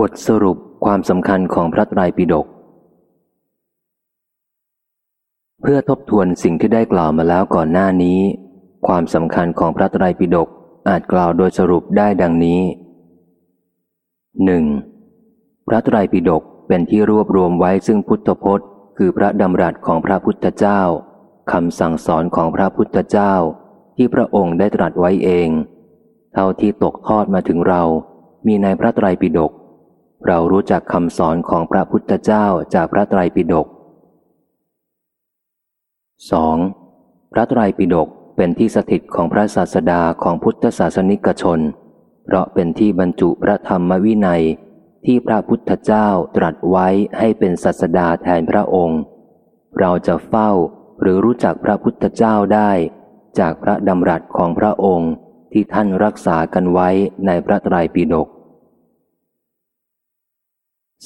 บทสรุปความสำคัญของพระไตรปิฎกเพื่อทบทวนสิ่งที่ได้กล่าวมาแล้วก่อนหน้านี้ ความสำคัญของพระไตรปิฎกอาจกล่าวโดยสรุปได้ดังนี้หนึ่งพระไตรปิฎกเป็นที่รวบรวมไว้ซึ่งพุทธพจน์ คือพระดำรัสของพระพุทธเจ้าคำสั่งสอนของพระพุทธเจ้า ที่พระองค์ได้ตรัสไว้เอง เท่าที่ตกทอดมาถึงเรามีในพระไตรปิฎก เรารู้จักคำสอนของพระพุทธเจ้าจากพระไตรปิฎก 2. พระไตรปิฎกเป็นที่สถิตของพระศาสดาของพุทธศาสนิกชน เพราะเป็นที่บรรจุพระธรรมวินัยที่พระพุทธเจ้าตรัสไว้ให้เป็นศาสดาแทนพระองค์ เราจะเฝ้าหรือรู้จักพระพุทธเจ้าได้ จากพระดำรัสของพระองค์ที่ท่านรักษากันไว้ในพระไตรปิฎก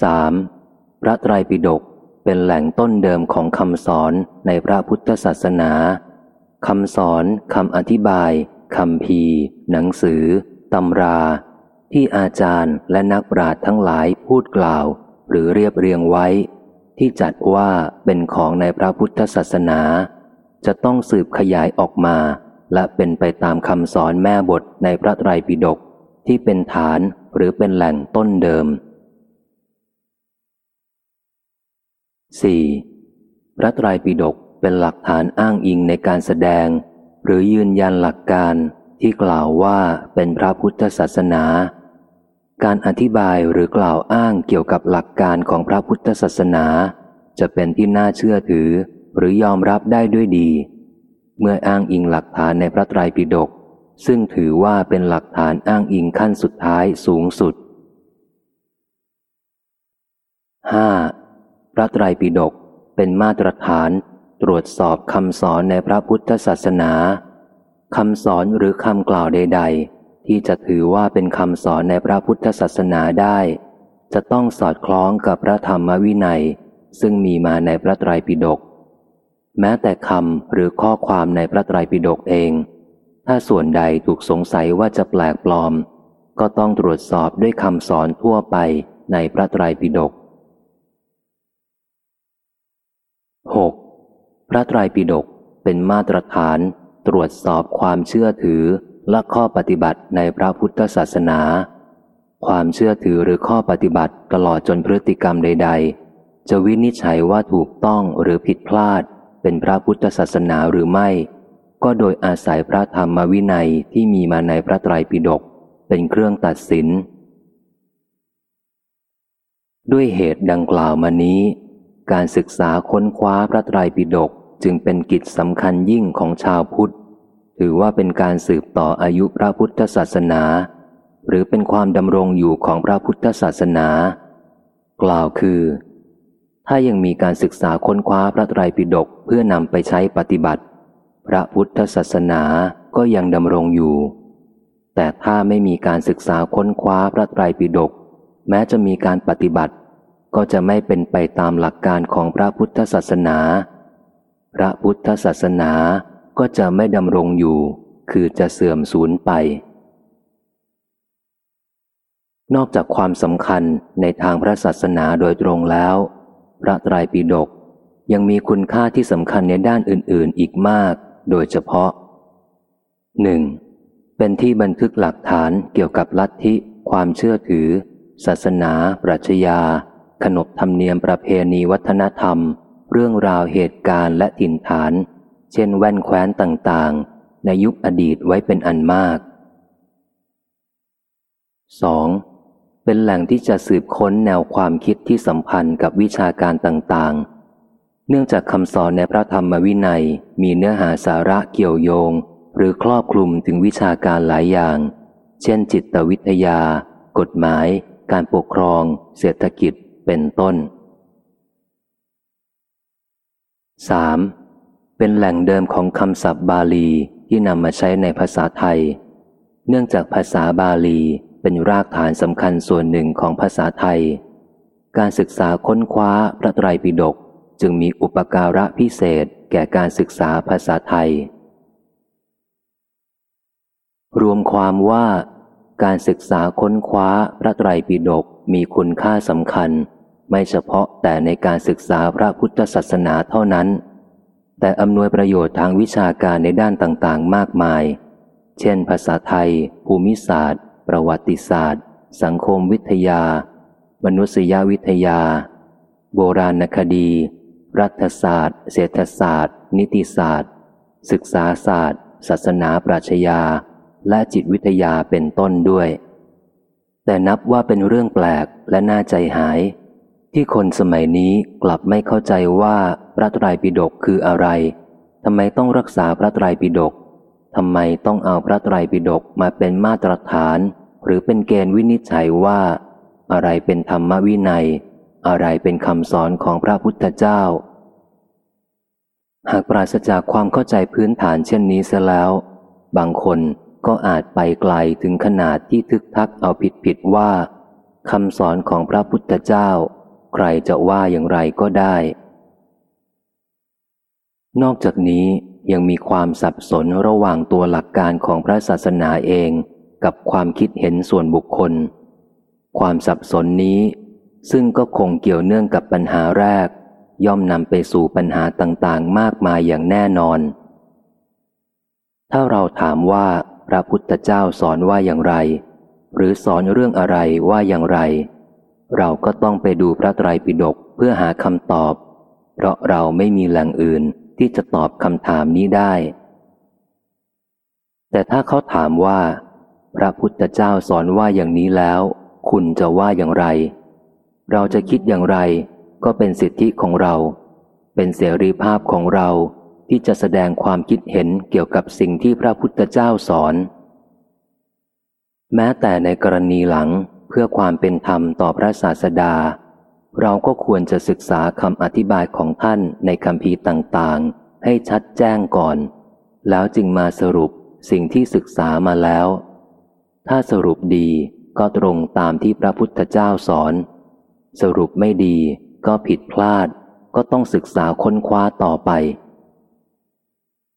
3. พระไตรปิฎกเป็นแหล่งต้นเดิมของคำสอนในพระพุทธศาสนาคำสอนคำอธิบายคำพีหนังสือตำรา ที่อาจารย์และนักปราชญ์ทั้งหลายพูดกล่าว หรือเรียบเรียงไว้ ที่จัดว่าเป็นของในพระพุทธศาสนา จะต้องสืบขยายออกมา และเป็นไปตามคำสอนแม่บทในพระไตรปิฎกที่เป็นฐานหรือเป็นแหล่งต้นเดิม 4. พระไตรปิฎกเป็นหลักฐานอ้างอิงในการแสดง หรือยืนยันหลักการที่กล่าวว่าเป็นพระพุทธศาสนา การอธิบายหรือกล่าวอ้างเกี่ยวกับหลักการของพระพุทธศาสนา จะเป็นที่น่าเชื่อถือหรือยอมรับได้ด้วยดี เมื่ออ้างอิงหลักฐานในพระไตรปิฎกซึ่งถือว่าเป็นหลักฐานอ้างอิงขั้นสุดท้ายสูงสุด 5. พระไตรปิฎกเป็นมาตรฐาน ตรวจสอบคำสอนในพระพุทธศาสนาคำสอนหรือคำกล่าวใด ๆ ที่จะถือว่าเป็นคำสอนในพระพุทธศาสนาได้ จะต้องสอดคล้องกับพระธรรมวินัย ซึ่งมีมาในพระไตรปิฎกแม้แต่คำหรือข้อความในพระไตรปิฎกเอง ถ้าส่วนใดถูกสงสัยว่าจะแปลกปลอม ก็ต้องตรวจสอบด้วยคำสอนทั่วไปในพระไตรปิฎก 6. พระไตรปิฎกเป็นมาตรฐาน ตรวจสอบความเชื่อถือและข้อปฏิบัติในพระพุทธศาสนา ความเชื่อถือหรือข้อปฏิบัติตลอดจนพฤติกรรมใด ๆ จะวินิจฉัยว่าถูกต้องหรือผิดพลาด เป็นพระพุทธศาสนาหรือไม่ ก็โดยอาศัยพระธรรมวินัยที่มีมาในพระไตรปิฎกเป็นเครื่องตัดสิน ด้วยเหตุดังกล่าวมานี้ การศึกษาค้นคว้าพระไตรปิฎกจึงเป็นกิจสำคัญยิ่งของชาวพุทธ ถือว่าเป็นการสืบต่ออายุพระพุทธศาสนา หรือเป็นความดำรงอยู่ของพระพุทธศาสนา กล่าวคือ ถ้ายังมีการศึกษาค้นคว้าพระไตรปิฎกเพื่อนำไปใช้ปฏิบัติ พระพุทธศาสนาก็ยังดำรงอยู่ แต่ถ้าไม่มีการศึกษาค้นคว้าพระไตรปิฎกแม้จะมีการปฏิบัติ ก็จะไม่เป็นไปตามหลักการของพระพุทธศาสนา พระพุทธศาสนาก็จะไม่ดำรงอยู่ คือจะเสื่อมสูญไป นอกจากความสำคัญในทางพระศาสนาโดยตรงแล้ว พระไตรปิฎกยังมีคุณค่าที่สำคัญในด้านอื่น ๆ อีกมาก โดยเฉพาะ 1. เป็นที่บันทึกหลักฐานเกี่ยวกับลัทธิ ความเชื่อถือ ศาสนา ปรัชญา ขนบธรรมเนียมประเพณีวัฒนธรรม เรื่องราวเหตุการณ์และถิ่นฐาน เช่นแว่นแคว้นต่างๆ ในยุคอดีตไว้เป็นอันมาก 2. เป็นแหล่งที่จะสืบค้นแนวความคิดที่สัมพันธ์กับวิชาการต่างๆ เนื่องจากคำสอนในพระธรรมวินัยมีเนื้อหาสาระเกี่ยวโยง หรือครอบคลุมถึงวิชาการหลายอย่าง เช่น จิตวิทยา กฎหมาย การปกครอง เศรษฐกิจ เป็นต้น 3. เป็นแหล่งเดิมของคำศัพท์บาลีที่นำมาใช้ในภาษาไทย เนื่องจากภาษาบาลีเป็นรากฐานสำคัญส่วนหนึ่งของภาษาไทย การศึกษาค้นคว้าพระไตรปิฎกจึงมีอุปการะพิเศษแก่การศึกษาภาษาไทย รวมความว่า การศึกษาค้นคว้าพระไตรปิฎก มีคุณค่าสำคัญ ไม่เฉพาะแต่ในการศึกษาพระพุทธศาสนาเท่านั้น แต่อำนวยประโยชน์ทางวิชาการในด้านต่างๆ มากมาย เช่น ภาษาไทย ภูมิศาสตร์ ประวัติศาสตร์ สังคมวิทยา มนุษยวิทยา โบราณคดี รัฐศาสตร์ เศรษฐศาสตร์ นิติศาสตร์ ศึกษาศาสตร์ ศาสนาปรัชญาและจิตวิทยาเป็นต้นด้วย แต่นับว่าเป็นเรื่องแปลกและน่าใจหาย ที่คนสมัยนี้กลับไม่เข้าใจว่าพระไตรปิฎกคืออะไรทำไมต้องรักษาพระไตรปิฎกทำไมต้องเอาพระไตรปิฎกมาเป็นมาตรฐาน หรือเป็นเกณฑ์วินิจฉัยว่า อะไรเป็นธรรมวินัย อะไรเป็นคำสอนของพระพุทธเจ้า หากปราศจากความเข้าใจพื้นฐานเช่นนี้เสียแล้ว บางคน ก็อาจไปไกลถึงขนาดที่ทึกทักเอาผิดผิดว่าคำสอนของพระพุทธเจ้า ใครจะว่าอย่างไรก็ได้ นอกจากนี้ยังมีความสับสนระหว่างตัวหลักการของพระศาสนาเองกับความคิดเห็นส่วนบุคคล ความสับสนนี้ ซึ่งก็คงเกี่ยวเนื่องกับปัญหาแรก ย่อมนำไปสู่ปัญหาต่างๆ มากมายอย่างแน่นอน ถ้าเราถามว่า พระพุทธเจ้าสอนว่าอย่างไร หรือสอนเรื่องอะไรว่าอย่างไร เราก็ต้องไปดูพระไตรปิฎกเพื่อหาคำตอบ เพราะเราไม่มีแหล่งอื่นที่จะตอบคำถามนี้ได้ แต่ถ้าเขาถามว่า พระพุทธเจ้าสอนว่าอย่างนี้แล้ว คุณจะว่าอย่างไร เราจะคิดอย่างไร ก็เป็นสิทธิของเรา เป็นเสรีภาพของเรา ที่จะแสดงความคิดเห็นเกี่ยวกับสิ่งที่พระพุทธเจ้าสอน แม้แต่ในกรณีหลังเพื่อความเป็นธรรมต่อพระศาสดา เราก็ควรจะศึกษาคำอธิบายของท่านในคำพีต่างๆ ให้ชัดแจ้งก่อน แล้วจึงมาสรุปสิ่งที่ศึกษามาแล้ว ถ้าสรุปดีก็ตรงตามที่พระพุทธเจ้าสอน สรุปไม่ดีก็ผิดพลาด ก็ต้องศึกษาค้นคว้าต่อไป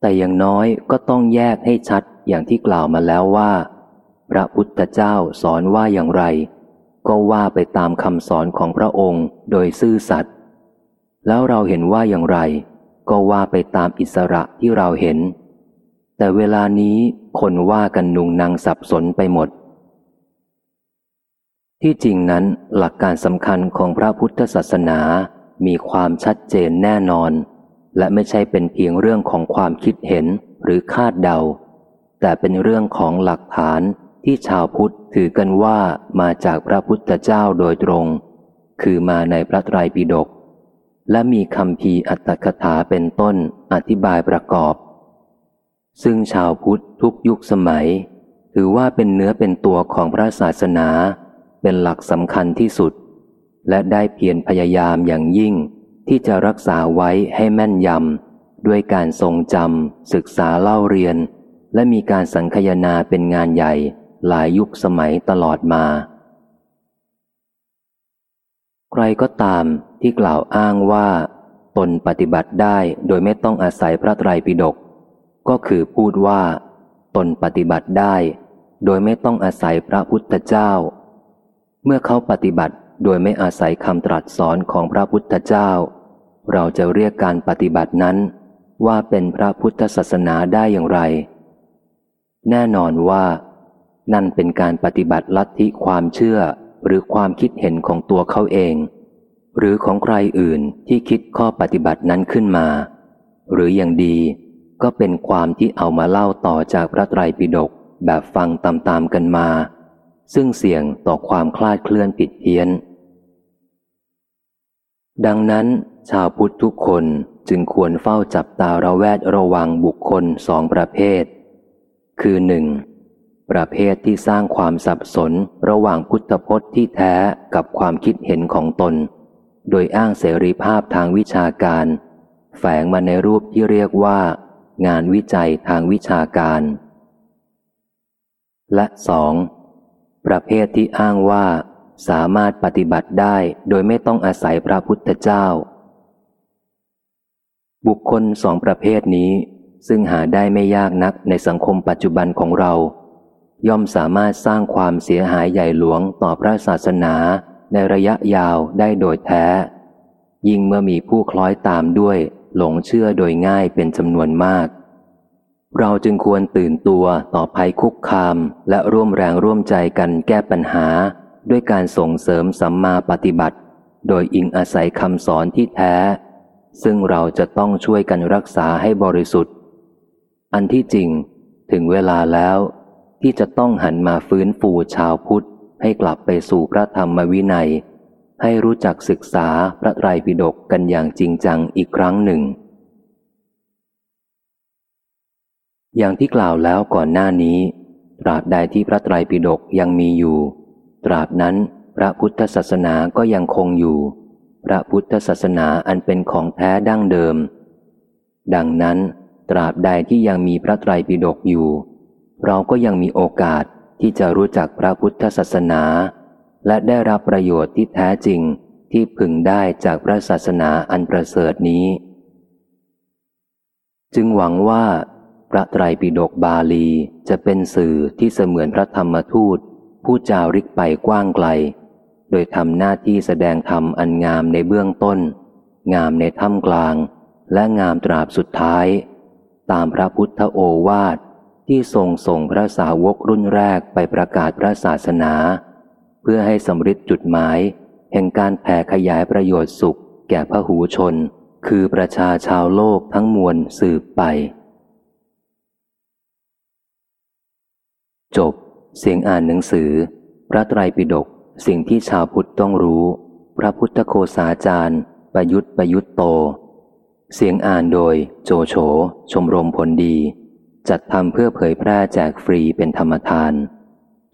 แต่อย่างน้อยก็ต้องแยกให้ชัดอย่างที่กล่าวมาแล้วว่า พระพุทธเจ้าสอนว่าอย่างไร ก็ว่าไปตามคำสอนของพระองค์โดยซื่อสัตย์แล้วเราเห็นว่าอย่างไร ก็ว่าไปตามอิสระที่เราเห็น แต่เวลานี้คนว่ากันนุงนางสับสนไปหมด ที่จริงนั้นหลักการสำคัญของพระพุทธศาสนามีความชัดเจนแน่นอน และไม่ใช่เป็นเพียงเรื่องของความคิดเห็นหรือคาดเดา แต่เป็นเรื่องของหลักฐานที่ชาวพุทธถือกันว่ามาจากพระพุทธเจ้าโดยตรง คือมาในพระไตรปิฎกและมีคำพีอัตถกถาเป็นต้นอธิบายประกอบ ซึ่งชาวพุทธทุกยุคสมัย ถือว่าเป็นเนื้อเป็นตัวของพระศาสนา เป็นหลักสำคัญที่สุด และได้เพียรพยายามอย่างยิ่ง ที่จะรักษาไว้ให้แม่นยำด้วยการทรงจำศึกษาเล่าเรียน และมีการสังคยนาเป็นงานใหญ่หลายยุคสมัยตลอดมา ใครก็ตามที่กล่าวอ้างว่า ตนปฏิบัติได้โดยไม่ต้องอาศัยพระไตรปิฎกก็คือพูดว่า ตนปฏิบัติได้ โดยไม่ต้องอาศัยพระพุทธเจ้า เมื่อเขาปฏิบัติโดยไม่อาศัยคำตรัสสอนของพระพุทธเจ้า เราจะเรียกการปฏิบัตินั้น ว่าเป็นพระพุทธศาสนาได้อย่างไร แน่นอนว่า นั่นเป็นการปฏิบัติลัทธิความเชื่อหรือความคิดเห็นของตัวเขาเอง หรือของใครอื่นที่คิดข้อปฏิบัตินั้นขึ้นมา หรืออย่างดีก็เป็นความที่เอามาเล่าต่อจากพระไตรปิฎกแบบฟังตามๆกันมา ซึ่งเสี่ยงต่อความคลาดเคลื่อนผิดเพี้ยน ดังนั้น ชาวพุทธทุกคนจึงควรเฝ้าจับตาระแวดระวังบุคคลสองประเภท คือหนึ่งประเภทที่สร้างความสับสนระหว่างพุทธพจน์ที่แท้กับความคิดเห็นของตน โดยอ้างเสรีภาพทางวิชาการ แฝงมาในรูปที่เรียกว่า งานวิจัยทางวิชาการ และสองประเภทที่อ้างว่า สามารถปฏิบัติได้โดยไม่ต้องอาศัยพระพุทธเจ้า บุคคลสองประเภทนี้ ซึ่งหาได้ไม่ยากนักในสังคมปัจจุบันของเรา ย่อมสามารถสร้างความเสียหายใหญ่หลวงต่อพระศาสนาในระยะยาวได้โดยแท้ ยิ่งเมื่อมีผู้คล้อยตามด้วย หลงเชื่อโดยง่ายเป็นจำนวนมาก เราจึงควรตื่นตัวต่อภัยคุกคาม และร่วมแรงร่วมใจกันแก้ปัญหา ด้วยการส่งเสริมสัมมาปฏิบัติ โดยอิงอาศัยคำสอนที่แท้ ซึ่งเราจะต้องช่วยกันรักษาให้บริสุทธิ์ อันที่จริงถึงเวลาแล้ว ที่จะต้องหันมาฟื้นฟูชาวพุทธ ให้กลับไปสู่พระธรรมวินัย ให้รู้จักศึกษาพระไตรปิฎกกันอย่างจริงจังอีกครั้งหนึ่ง อย่างที่กล่าวแล้วก่อนหน้านี้ตราบใดที่พระไตรปิฎกยังมีอยู่ ตราบนั้น พระพุทธศาสนาก็ยังคงอยู่ พระพุทธศาสนาอันเป็นของแท้ดั้งเดิม ดังนั้น ตราบใดที่ยังมีพระไตรปิฎกอยู่ เราก็ยังมีโอกาสที่จะรู้จักพระพุทธศาสนา และได้รับประโยชน์ที่แท้จริงที่พึงได้จากพระศาสนาอันประเสริฐนี้ จึงหวังว่า พระไตรปิฎกบาลีจะเป็นสื่อที่เสมือนพระธรรมทูต ผู้จาริกไปกว้างไกล โดยทำหน้าที่แสดงธรรมอันงามในเบื้องต้น งามในถ้ำกลาง และงามตราบสุดท้าย ตามพระพุทธโอวาทที่ทรงส่งพระสาวกรุ่นแรกไปประกาศพระศาสนา เพื่อให้สำเร็จจุดหมาย แห่งการแผ่ขยายประโยชน์สุข แก่พระหูชน คือประชาชาวโลกทั้งมวลสืบไป จบ เสียงอ่านหนังสือ พระไตรปิฎกสิ่งที่ชาวพุทธต้องรู้ พระพุทธโคสาจารย์ ประยุทธ์ประยุทธ์โต เสียงอ่านโดยโจโฉ ชมรมผลดี จัดทำเพื่อเผยแพร่แจกฟรีเป็นธรรมทาน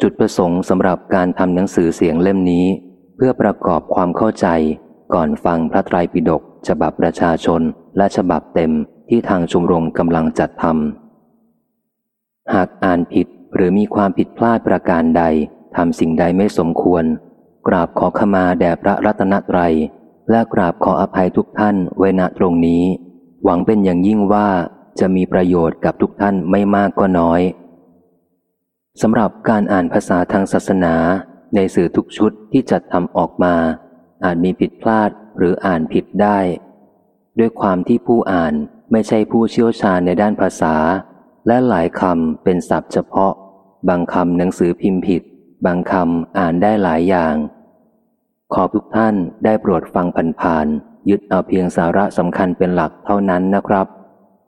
จุดประสงค์สำหรับการทำหนังสือเสียงเล่มนี้ เพื่อประกอบความเข้าใจ ก่อนฟังพระไตรปิฎกฉบับประชาชนและฉบับเต็มที่ทางชมรมกำลังจัดทำหากอ่านผิด หรือมีความผิดพลาดประการใดทำสิ่งใดไม่สมควร กราบขอขมาแด่พระรัตนตรัย และกราบขออภัยทุกท่านไว้ณตรงนี้ หวังเป็นอย่างยิ่งว่าจะมีประโยชน์กับทุกท่านไม่มากก็น้อยสำหรับการอ่านภาษาทางศาสนา ในสื่อทุกชุดที่จัดทำออกมา อาจมีผิดพลาดหรืออ่านผิดได้ ด้วยความที่ผู้อ่านไม่ใช่ผู้เชี่ยวชาญในด้านภาษา และหลายคำเป็นศัพท์เฉพาะ บางคำหนังสือพิมพ์ผิด บางคำอ่านได้หลายอย่าง ขอทุกท่านได้โปรดฟังผ่านๆยึดเอาเพียงสาระสำคัญเป็นหลักเท่านั้นนะครับ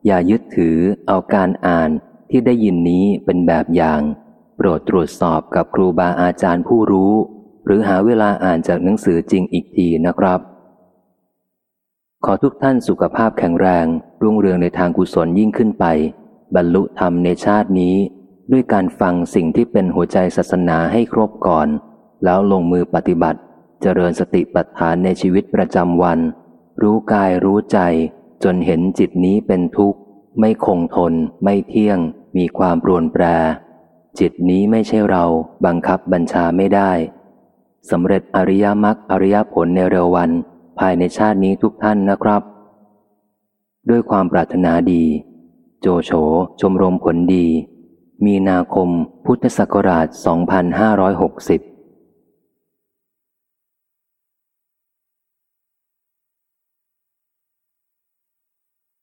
อย่ายึดถือเอาการอ่านที่ได้ยินนี้เป็นแบบอย่าง โปรดตรวจสอบกับครูบาอาจารย์ผู้รู้ หรือหาเวลาอ่านจากหนังสือจริงอีกทีนะครับ ขอทุกท่านสุขภาพแข็งแรงรุ่งเรืองในทางกุศลยิ่งขึ้นไป บรรลุธรรมในชาตินี้ ด้วยการฟังสิ่งที่เป็นหัวใจศาสนาให้ครบก่อน แล้วลงมือปฏิบัติ เจริญสติปัฏฐานในชีวิตประจำวัน รู้กายรู้ใจ จนเห็นจิตนี้เป็นทุกข์ ไม่คงทน ไม่เที่ยง มีความปรวนแปร จิตนี้ไม่ใช่เราบังคับบัญชาไม่ได้สำเร็จอริยมรรคอริยผลในเร็ววัน ภายในชาตินี้ทุกท่านนะครับ ด้วยความปรารถนาดี โจโฉชมรมผลดี มีนาคม พุทธศักราช 2560